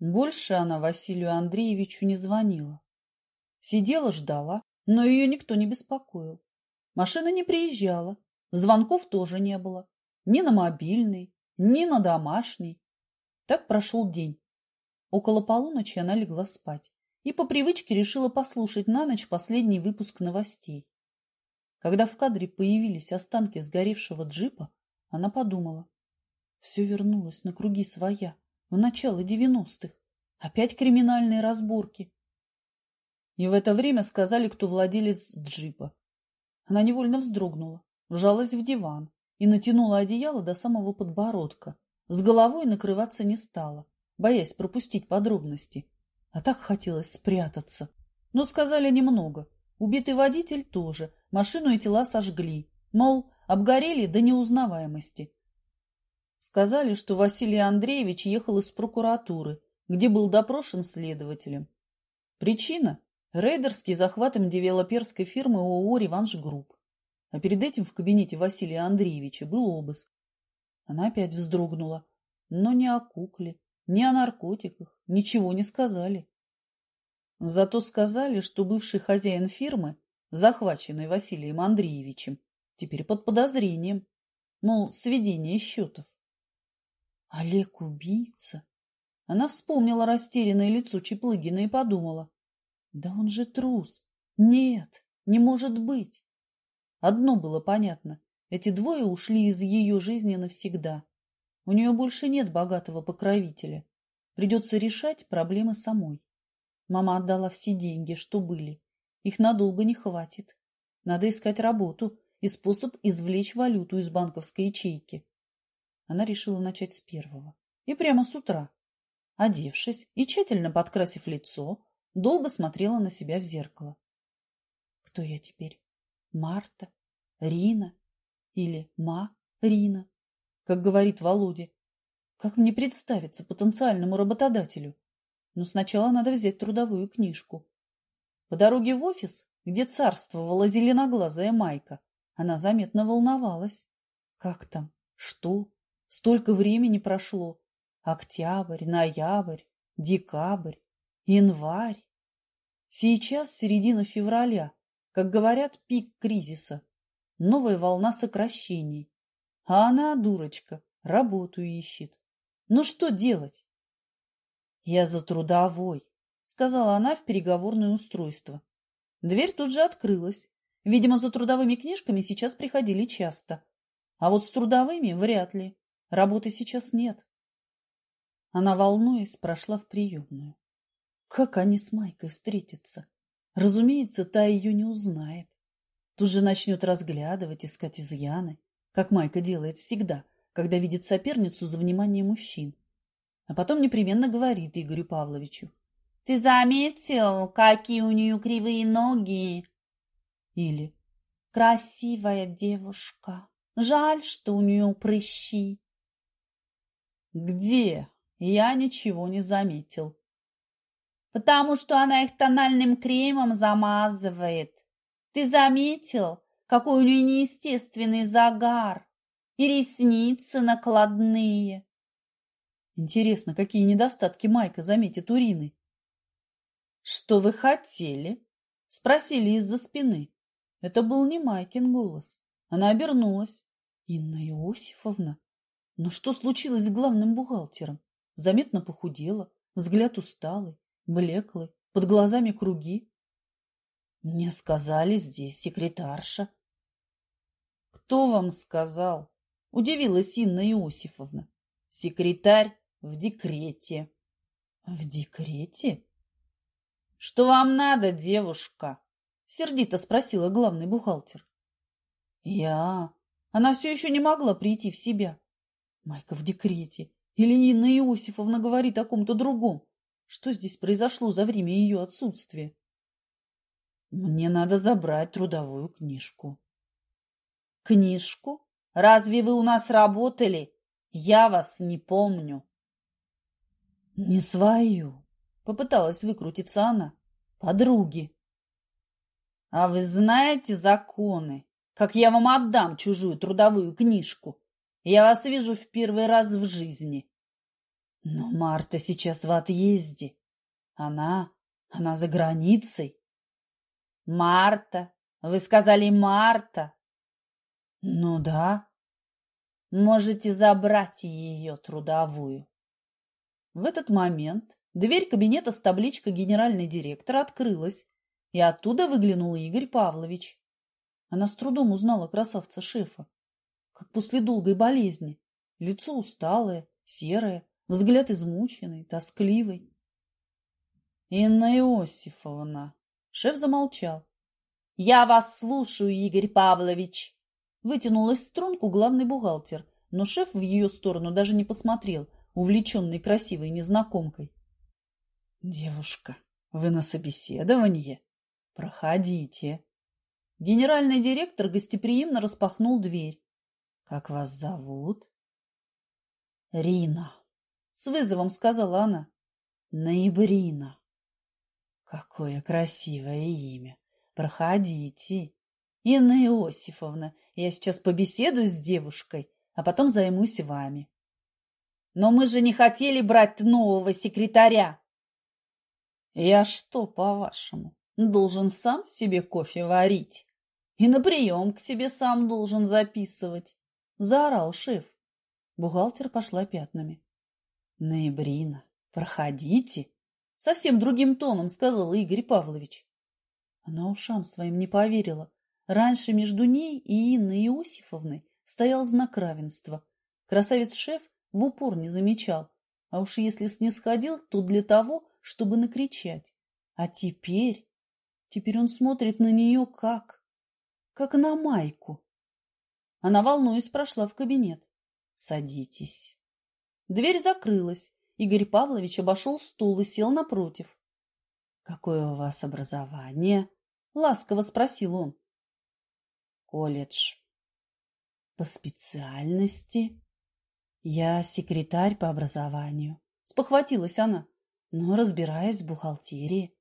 Больше она Василию Андреевичу не звонила. Сидела, ждала, но ее никто не беспокоил. Машина не приезжала, звонков тоже не было. Ни на мобильный, ни на домашний. Так прошел день. Около полуночи она легла спать и по привычке решила послушать на ночь последний выпуск новостей. Когда в кадре появились останки сгоревшего джипа, она подумала. Все вернулось на круги своя, в начало девяностых. Опять криминальные разборки. И в это время сказали, кто владелец джипа. Она невольно вздрогнула, вжалась в диван и натянула одеяло до самого подбородка. С головой накрываться не стала, боясь пропустить подробности. А так хотелось спрятаться. Но сказали немного. Убитый водитель тоже. Машину и тела сожгли. Мол, обгорели до неузнаваемости. Сказали, что Василий Андреевич ехал из прокуратуры, где был допрошен следователем. Причина – рейдерский захват девелоперской фирмы ООО «Реванш Групп». А перед этим в кабинете Василия Андреевича был обыск. Она опять вздрогнула, но ни о кукле, ни о наркотиках ничего не сказали. Зато сказали, что бывший хозяин фирмы, захваченный Василием Андреевичем, теперь под подозрением, мол, сведение счетов. Олег убийца? Она вспомнила растерянное лицо Чеплыгина и подумала. Да он же трус. Нет, не может быть. Одно было понятно. Эти двое ушли из ее жизни навсегда. У нее больше нет богатого покровителя. Придется решать проблемы самой. Мама отдала все деньги, что были. Их надолго не хватит. Надо искать работу и способ извлечь валюту из банковской ячейки. Она решила начать с первого. И прямо с утра. Одевшись и тщательно подкрасив лицо, долго смотрела на себя в зеркало. Кто я теперь? Марта? Рина? Или Ма Рина? Как говорит Володя. Как мне представиться потенциальному работодателю? Но сначала надо взять трудовую книжку. По дороге в офис, где царствовала зеленоглазая Майка, она заметно волновалась. Как там? Что? Столько времени прошло. Октябрь, ноябрь, декабрь, январь. Сейчас середина февраля, как говорят, пик кризиса. Новая волна сокращений. А она, дурочка, работу ищет. Ну что делать? Я за трудовой, сказала она в переговорное устройство. Дверь тут же открылась. Видимо, за трудовыми книжками сейчас приходили часто. А вот с трудовыми вряд ли. Работы сейчас нет. Она, волнуясь, прошла в приемную. Как они с Майкой встретятся? Разумеется, та ее не узнает. Тут же начнет разглядывать, искать изъяны, как Майка делает всегда, когда видит соперницу за внимание мужчин. А потом непременно говорит Игорю Павловичу. «Ты заметил, какие у нее кривые ноги?» Или «Красивая девушка. Жаль, что у нее прыщи». Где? Я ничего не заметил. Потому что она их тональным кремом замазывает. Ты заметил, какой у нее неестественный загар? И ресницы накладные. Интересно, какие недостатки Майка заметит Урины? Что вы хотели? Спросили из-за спины. Это был не Майкин голос. Она обернулась. Инна Иосифовна. Но что случилось с главным бухгалтером? Заметно похудела, взгляд усталый, блеклый, под глазами круги. Мне сказали здесь секретарша. Кто вам сказал? Удивилась Инна Иосифовна. Секретарь в декрете. В декрете? Что вам надо, девушка? Сердито спросила главный бухгалтер. Я... Она все еще не могла прийти в себя. Майка в декрете. Или Нина Иосифовна говорит о ком-то другом. Что здесь произошло за время ее отсутствия? Мне надо забрать трудовую книжку. Книжку? Разве вы у нас работали? Я вас не помню. Не свою. Попыталась выкрутиться она. Подруги. А вы знаете законы? Как я вам отдам чужую трудовую книжку? Я вас вижу в первый раз в жизни. Но Марта сейчас в отъезде. Она, она за границей. Марта, вы сказали Марта. Ну да. Можете забрать ее трудовую. В этот момент дверь кабинета с табличкой генеральный директор открылась, и оттуда выглянул Игорь Павлович. Она с трудом узнала красавца-шефа, как после долгой болезни. Лицо усталое, серое, взгляд измученный, тоскливый. Инна Иосифовна. Шеф замолчал. Я вас слушаю, Игорь Павлович. Вытянулась струнку главный бухгалтер, но шеф в ее сторону даже не посмотрел, увлеченный красивой незнакомкой. Девушка, вы на собеседование? Проходите. Генеральный директор гостеприимно распахнул дверь. Как вас зовут? Рина. С вызовом сказала она. Ноябрина. Какое красивое имя! Проходите. Инна Иосифовна, я сейчас побеседую с девушкой, а потом займусь вами. Но мы же не хотели брать нового секретаря. Я что, по-вашему, должен сам себе кофе варить? И на прием к себе сам должен записывать? Заорал шеф. Бухгалтер пошла пятнами. Ноябрина, проходите. Совсем другим тоном сказал Игорь Павлович. Она ушам своим не поверила. Раньше между ней и Инной Иосифовной стоял знак равенства. Красавец-шеф в упор не замечал, а уж если снисходил, то для того, чтобы накричать. А теперь... Теперь он смотрит на нее как... как на майку. Она, волнуясь, прошла в кабинет. «Садитесь». Дверь закрылась, Игорь Павлович обошел стул и сел напротив. «Какое у вас образование?» — ласково спросил он. «Колледж». «По специальности?» «Я секретарь по образованию», — спохватилась она, «но разбираюсь в бухгалтерии».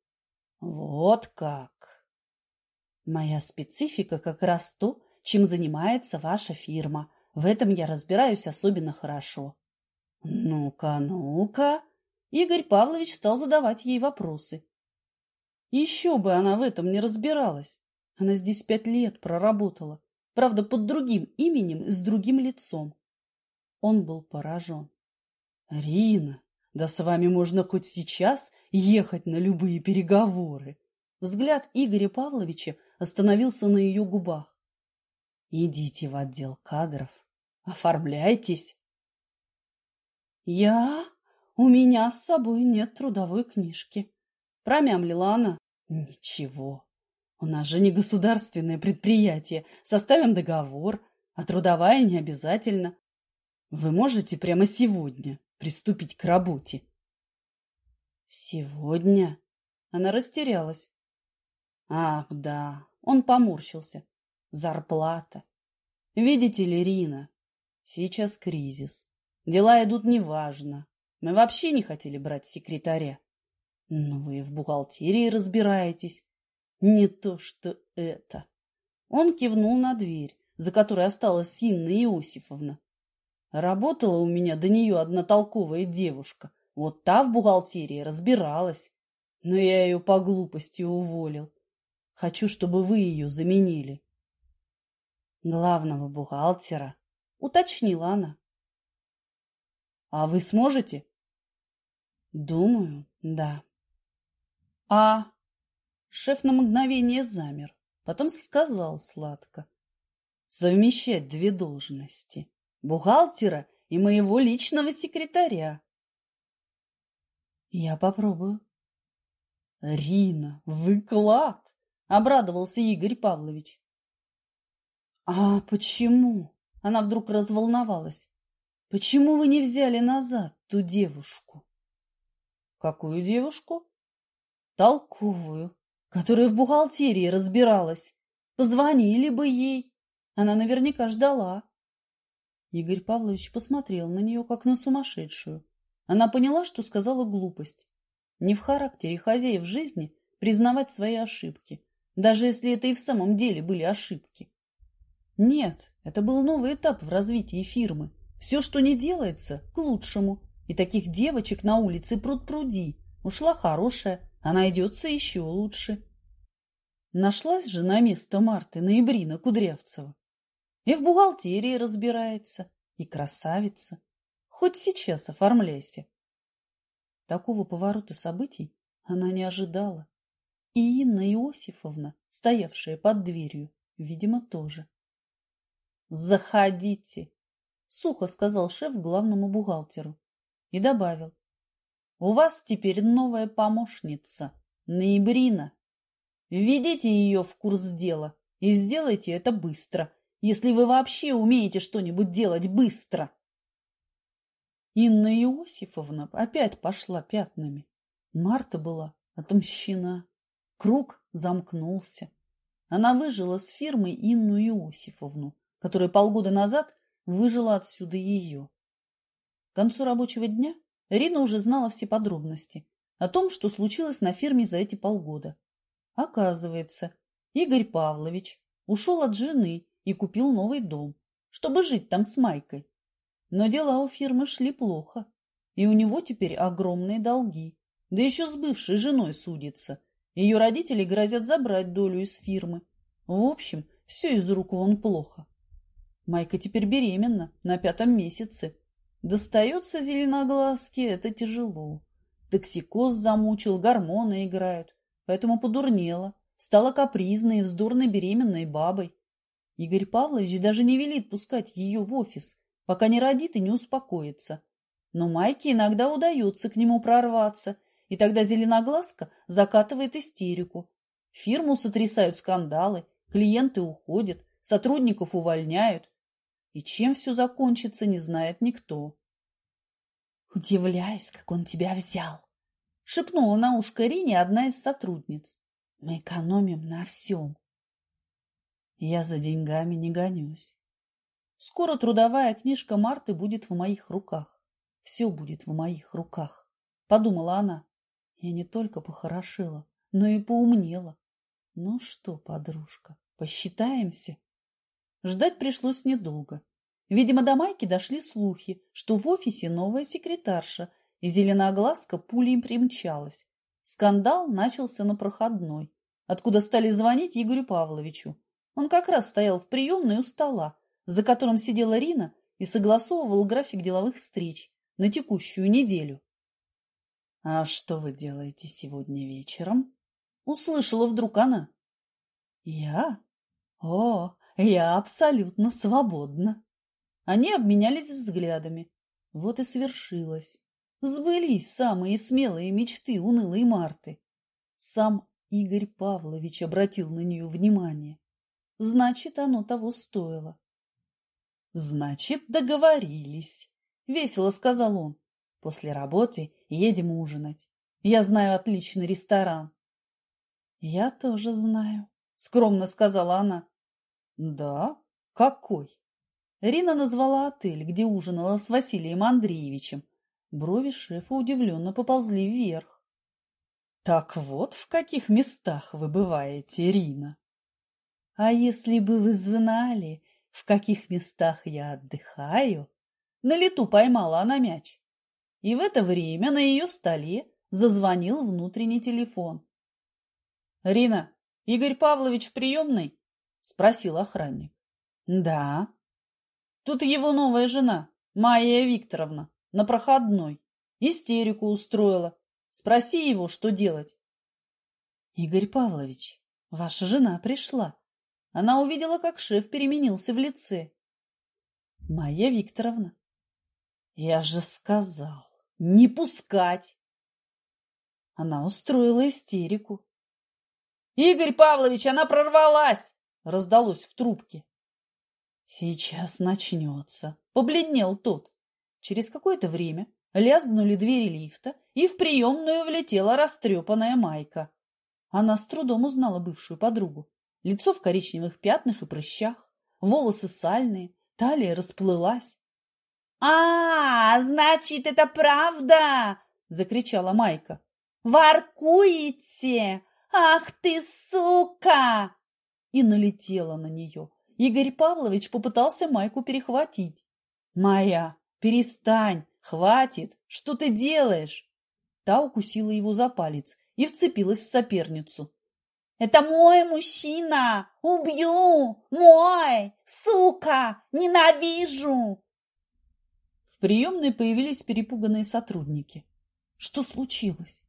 «Вот как!» «Моя специфика как раз то, чем занимается ваша фирма. В этом я разбираюсь особенно хорошо. Ну-ка, ну-ка. Игорь Павлович стал задавать ей вопросы. Еще бы она в этом не разбиралась. Она здесь пять лет проработала. Правда, под другим именем и с другим лицом. Он был поражен. «Рина, да с вами можно хоть сейчас ехать на любые переговоры!» Взгляд Игоря Павловича остановился на ее губах. «Идите в отдел кадров, оформляйтесь, «Я? У меня с собой нет трудовой книжки», – промямлила она. «Ничего. У нас же не государственное предприятие. Составим договор, а трудовая не обязательно. Вы можете прямо сегодня приступить к работе?» «Сегодня?» Она растерялась. «Ах, да!» Он поморщился. «Зарплата. Видите ли, Рина, сейчас кризис. Дела идут неважно. Мы вообще не хотели брать секретаря. Но вы в бухгалтерии разбираетесь. Не то что это. Он кивнул на дверь, за которой осталась Инна Иосифовна. Работала у меня до нее одна толковая девушка. Вот та в бухгалтерии разбиралась. Но я ее по глупости уволил. Хочу, чтобы вы ее заменили. Главного бухгалтера, уточнила она. А вы сможете? Думаю, да. А шеф на мгновение замер, потом сказал сладко. Совмещать две должности. Бухгалтера и моего личного секретаря. Я попробую. Рина, вы клад! Обрадовался Игорь Павлович. А почему? Она вдруг разволновалась. Почему вы не взяли назад ту девушку? Какую девушку? Толковую, которая в бухгалтерии разбиралась. Позвонили бы ей. Она наверняка ждала. Игорь Павлович посмотрел на нее, как на сумасшедшую. Она поняла, что сказала глупость. Не в характере хозяев жизни признавать свои ошибки, даже если это и в самом деле были ошибки. Нет, это был новый этап в развитии фирмы. Все, что не делается, к лучшему. И таких девочек на улице пруд-пруди. Ушла хорошая, а найдется еще лучше. Нашлась же на место Марты ноябрина Кудрявцева. И в бухгалтерии разбирается, и красавица. Хоть сейчас оформляйся. Такого поворота событий она не ожидала. И Инна Иосифовна, стоявшая под дверью, видимо, тоже. «Заходите!» – сухо сказал шеф главному бухгалтеру и добавил. «У вас теперь новая помощница, Ноябрина. Введите ее в курс дела и сделайте это быстро, если вы вообще умеете что-нибудь делать быстро». Инна Иосифовна опять пошла пятнами. Марта была отомщена. Круг замкнулся. Она выжила с фирмой Инну Иосифовну, которая полгода назад выжила отсюда ее. К концу рабочего дня Рина уже знала все подробности о том, что случилось на фирме за эти полгода. Оказывается, Игорь Павлович ушел от жены и купил новый дом, чтобы жить там с Майкой. Но дела у фирмы шли плохо, и у него теперь огромные долги, да еще с бывшей женой судится. Ее родители грозят забрать долю из фирмы. В общем, все из рук вон плохо. Майка теперь беременна, на пятом месяце. Достается зеленоглазке, это тяжело. Токсикоз замучил, гормоны играют. Поэтому подурнела. Стала капризной, вздорной беременной бабой. Игорь Павлович даже не велит пускать ее в офис, пока не родит и не успокоится. Но Майке иногда удается к нему прорваться, и тогда зеленоглазка закатывает истерику. Фирму сотрясают скандалы, клиенты уходят, сотрудников увольняют. И чем все закончится, не знает никто. «Удивляюсь, как он тебя взял!» — шепнула на ушко Рине одна из сотрудниц. «Мы экономим на всем». Я за деньгами не гонюсь. Скоро трудовая книжка Марты будет в моих руках. Все будет в моих руках, — подумала она. Я не только похорошела, но и поумнела. Ну что, подружка, посчитаемся? Ждать пришлось недолго. Видимо, до Майки дошли слухи, что в офисе новая секретарша, и зеленоглазка пулей примчалась. Скандал начался на проходной, откуда стали звонить Игорю Павловичу. Он как раз стоял в приемной у стола, за которым сидела Рина и согласовывал график деловых встреч на текущую неделю. — А что вы делаете сегодня вечером? — услышала вдруг она. — Я? О, я абсолютно свободна. Они обменялись взглядами. Вот и свершилось. Сбылись самые смелые мечты унылой Марты. Сам Игорь Павлович обратил на нее внимание. Значит, оно того стоило. Значит, договорились, весело сказал он. После работы едем ужинать. Я знаю отличный ресторан. Я тоже знаю, скромно сказала она. Да? Какой? Рина назвала отель, где ужинала с Василием Андреевичем. Брови шефа удивленно поползли вверх. Так вот в каких местах вы бываете, Рина. А если бы вы знали, в каких местах я отдыхаю? На лету поймала она мяч. И в это время на ее столе зазвонил внутренний телефон. — Рина, Игорь Павлович в приемной? — спросил охранник. «Да». «Тут его новая жена, Майя Викторовна, на проходной. Истерику устроила. Спроси его, что делать». «Игорь Павлович, ваша жена пришла». Она увидела, как шеф переменился в лице. «Майя Викторовна». «Я же сказал, не пускать!» Она устроила истерику. «Игорь Павлович, она прорвалась!» Раздалось в трубке. Сейчас начнется. Побледнел тот. Через какое-то время лязгнули двери лифта, и в приемную влетела растрепанная майка. Она с трудом узнала бывшую подругу. Лицо в коричневых пятнах и прыщах, волосы сальные, талия расплылась. «А, значит, это правда!» – закричала Майка. «Воркуете? Ах ты, сука!» И налетела на нее. Игорь Павлович попытался майку перехватить. «Майя, перестань, «Хватит! Что ты делаешь?» Та укусила его за палец и вцепилась в соперницу. «Это мой мужчина! Убью! Мой! Сука! Ненавижу!» В приемной появились перепуганные сотрудники. Что случилось?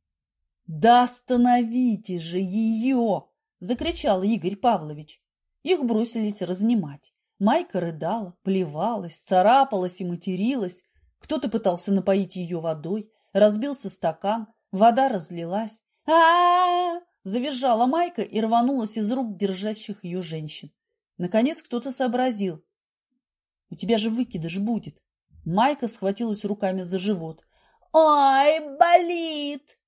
«Да остановите же ее!» – закричал Игорь Павлович. Их бросились разнимать. Майка рыдала, плевалась, царапалась и материлась. Кто-то пытался напоить ее водой, разбился стакан, вода разлилась. а, -а, -а, Завизжала Майка и рванулась из рук держащих ее женщин. Наконец кто-то сообразил. «У тебя же выкидыш будет». Майка схватилась руками за живот. «Ой, болит!»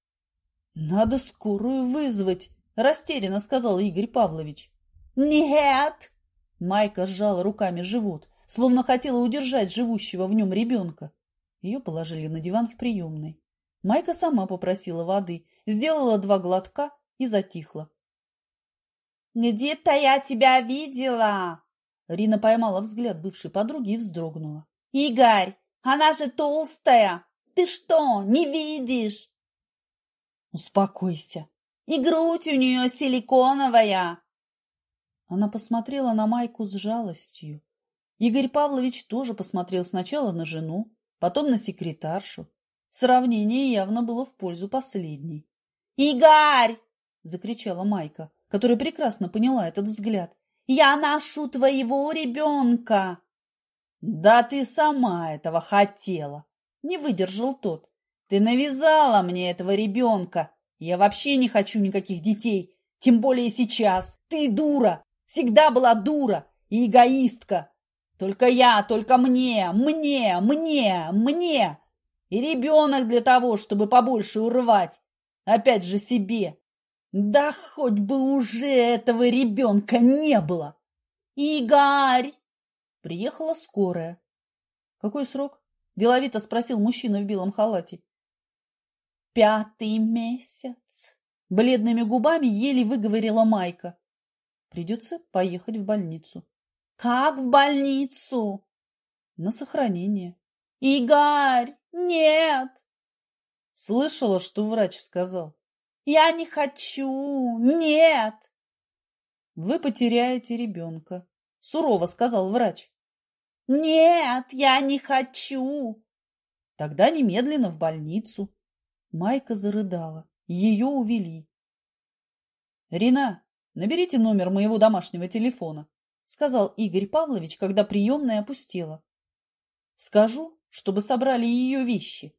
«Надо скорую вызвать», – растерянно сказал Игорь Павлович. «Нет!» Майка сжала руками живот, словно хотела удержать живущего в нем ребенка. Ее положили на диван в приемной. Майка сама попросила воды, сделала два глотка и затихла. «Где-то я тебя видела!» Рина поймала взгляд бывшей подруги и вздрогнула. «Игорь, она же толстая! Ты что, не видишь?» «Успокойся!» «И грудь у нее силиконовая!» Она посмотрела на Майку с жалостью. Игорь Павлович тоже посмотрел сначала на жену, потом на секретаршу. Сравнение явно было в пользу последней. «Игорь!» – закричала Майка, которая прекрасно поняла этот взгляд. «Я ношу твоего ребенка!» «Да ты сама этого хотела!» – не выдержал тот. «Ты навязала мне этого ребенка! Я вообще не хочу никаких детей, тем более сейчас! Ты дура! Всегда была дура и эгоистка. Только я, только мне, мне, мне, мне. И ребенок для того, чтобы побольше урвать. Опять же себе. Да хоть бы уже этого ребенка не было. Игорь! Приехала скорая. Какой срок? Деловито спросил мужчина в белом халате. Пятый месяц. Бледными губами еле выговорила Майка. Придется поехать в больницу. Как в больницу? На сохранение. Игорь, нет! Слышала, что врач сказал? Я не хочу, нет! Вы потеряете ребенка, сурово сказал врач. Нет, я не хочу. Тогда немедленно в больницу. Майка зарыдала. Ее увели. Рина, Наберите номер моего домашнего телефона, сказал Игорь Павлович, когда приемная опустела. Скажу, чтобы собрали ее вещи.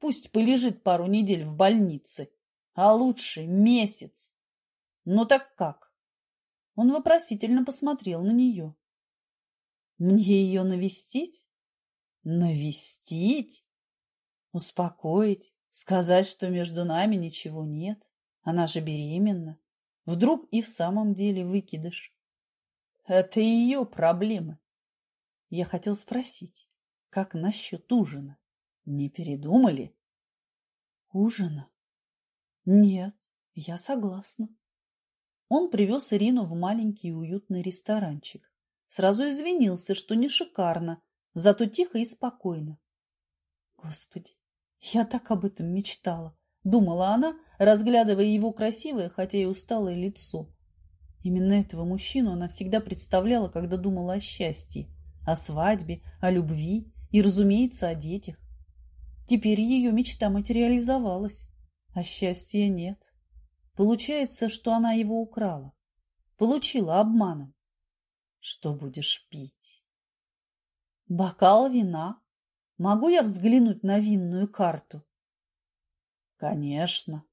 Пусть полежит пару недель в больнице, а лучше месяц. Ну так как? Он вопросительно посмотрел на нее. Мне ее навестить? Навестить? Успокоить? Сказать, что между нами ничего нет? Она же беременна. Вдруг и в самом деле выкидыш. Это ее проблемы. Я хотел спросить, как насчет ужина? Не передумали? Ужина? Нет, я согласна. Он привез Ирину в маленький уютный ресторанчик. Сразу извинился, что не шикарно, зато тихо и спокойно. Господи, я так об этом мечтала. Думала она, разглядывая его красивое, хотя и усталое лицо. Именно этого мужчину она всегда представляла, когда думала о счастье, о свадьбе, о любви и, разумеется, о детях. Теперь ее мечта материализовалась, а счастья нет. Получается, что она его украла. Получила обманом. Что будешь пить? Бокал вина? Могу я взглянуть на винную карту? Конечно.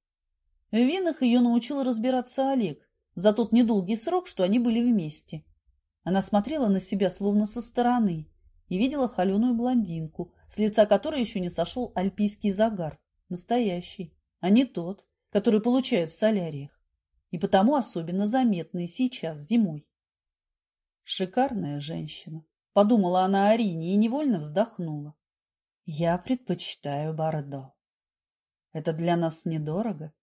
В винах ее научил разбираться Олег за тот недолгий срок, что они были вместе. Она смотрела на себя словно со стороны и видела холеную блондинку, с лица которой еще не сошел альпийский загар, настоящий, а не тот, который получают в соляриях, и потому особенно заметный сейчас зимой. Шикарная женщина, подумала она о Рине и невольно вздохнула. Я предпочитаю Бордо. Это для нас недорого.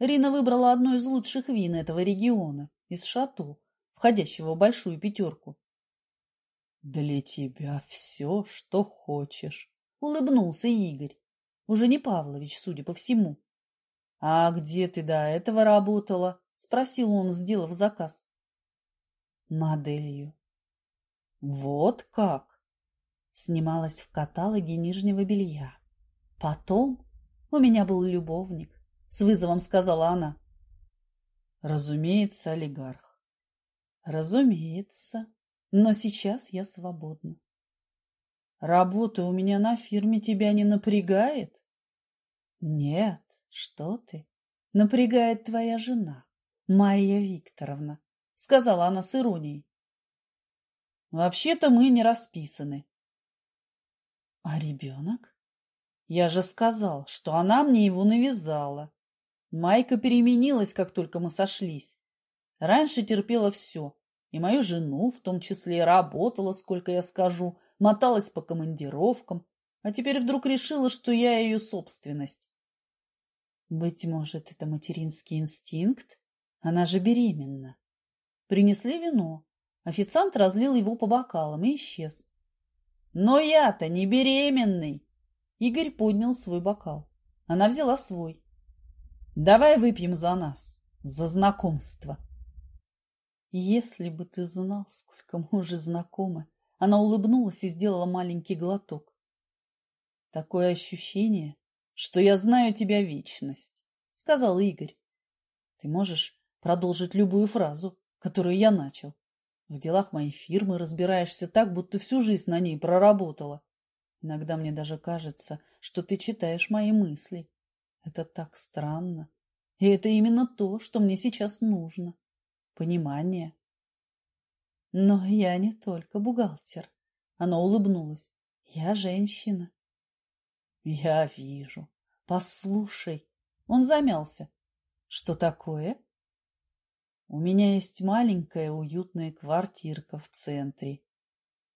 Рина выбрала одно из лучших вин этого региона, из Шато, входящего в большую пятерку. Для тебя все, что хочешь. Улыбнулся Игорь. Уже не Павлович, судя по всему. А где ты до этого работала? Спросил он, сделав заказ. Моделью. Вот как? Снималась в каталоге нижнего белья. Потом у меня был любовник, с вызовом сказала она. Разумеется, олигарх. Разумеется. Но сейчас я свободна. Работа у меня на фирме тебя не напрягает? Нет, что ты. Напрягает твоя жена, Майя Викторовна, сказала она с иронией. Вообще-то мы не расписаны. А ребенок? Я же сказал, что она мне его навязала. Майка переменилась, как только мы сошлись. Раньше терпела все, и мою жену, в том числе, работала, сколько я скажу, моталась по командировкам, а теперь вдруг решила, что я ее собственность. Быть может, это материнский инстинкт? Она же беременна. Принесли вино. Официант разлил его по бокалам и исчез. Но я-то не беременный. Игорь поднял свой бокал. Она взяла свой. Давай выпьем за нас, за знакомство. Если бы ты знал, сколько мы уже знакомы. Она улыбнулась и сделала маленький глоток. Такое ощущение, что я знаю тебя вечность, сказал Игорь. Ты можешь продолжить любую фразу, которую я начал. В делах моей фирмы разбираешься так, будто всю жизнь на ней проработала. Иногда мне даже кажется, что ты читаешь мои мысли. Это так странно. И это именно то, что мне сейчас нужно понимание. Но я не только бухгалтер. Она улыбнулась. Я женщина. Я вижу. Послушай. Он замялся. Что такое? У меня есть маленькая уютная квартирка в центре.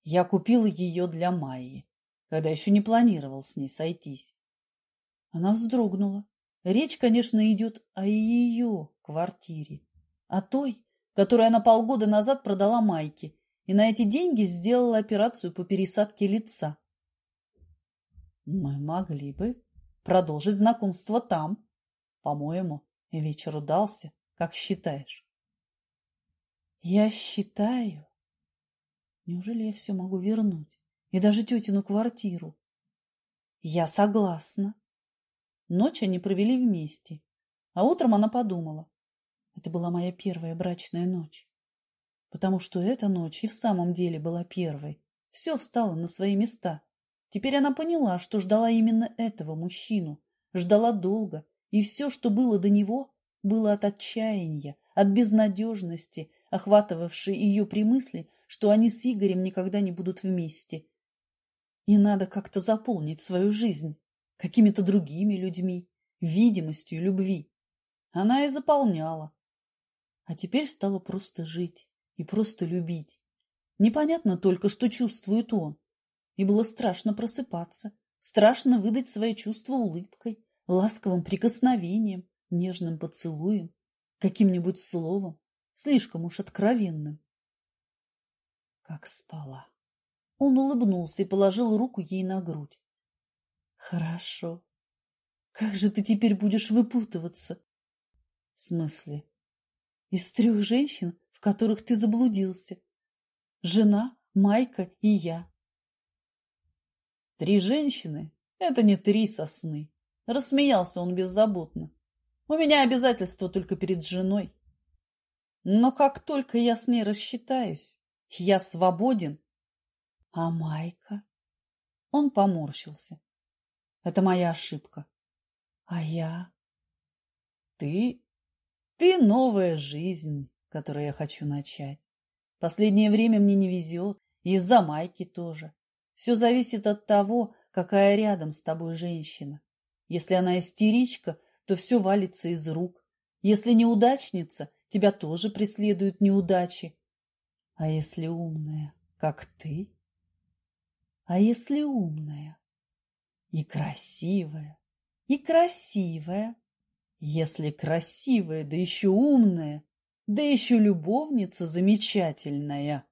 Я купил ее для Майи, когда еще не планировал с ней сойтись. Она вздрогнула. Речь, конечно, идет о ее квартире, о той, которую она полгода назад продала Майке, и на эти деньги сделала операцию по пересадке лица. Мы могли бы продолжить знакомство там. По-моему, вечер удался, как считаешь. Я считаю. Неужели я все могу вернуть? И даже тетину квартиру? Я согласна. Ночь они провели вместе, а утром она подумала. Это была моя первая брачная ночь. Потому что эта ночь и в самом деле была первой. Все встало на свои места. Теперь она поняла, что ждала именно этого мужчину. Ждала долго, и все, что было до него, было от отчаяния, от безнадежности, охватывавшей ее при мысли, что они с Игорем никогда не будут вместе. И надо как-то заполнить свою жизнь какими-то другими людьми, видимостью любви. Она и заполняла, а теперь стала просто жить и просто любить. Непонятно только, что чувствует он. И было страшно просыпаться, страшно выдать свои чувства улыбкой, ласковым прикосновением, нежным поцелуем, каким-нибудь словом, слишком уж откровенным. Как спала. Он улыбнулся и положил руку ей на грудь. Хорошо. Как же ты теперь будешь выпутываться? В смысле? из трех женщин, в которых ты заблудился. Жена, Майка и я. Три женщины — это не три сосны. Рассмеялся он беззаботно. У меня обязательства только перед женой. Но как только я с ней рассчитаюсь, я свободен. А Майка? Он поморщился. Это моя ошибка. А я? Ты ты новая жизнь, которую я хочу начать. Последнее время мне не везет, и из-за Майки тоже. Все зависит от того, какая рядом с тобой женщина. Если она истеричка, то все валится из рук. Если неудачница, тебя тоже преследуют неудачи. А если умная, как ты? А если умная и красивая, и красивая, если красивая, да еще умная, да еще любовница замечательная.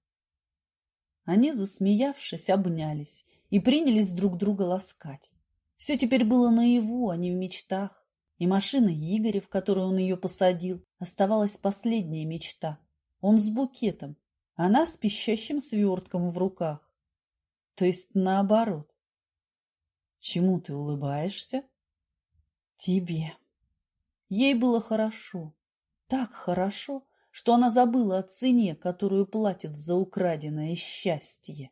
Они, засмеявшись, обнялись, и принялись друг друга ласкать. Все теперь было наяву, а не в мечтах. И машина Игоря, в которую он ее посадил, оставалась последняя мечта. Он с букетом, она с пищащим свертком в руках. То есть наоборот. Чему ты улыбаешься? Тебе. Ей было хорошо, так хорошо, что она забыла о цене, которую платит за украденное счастье.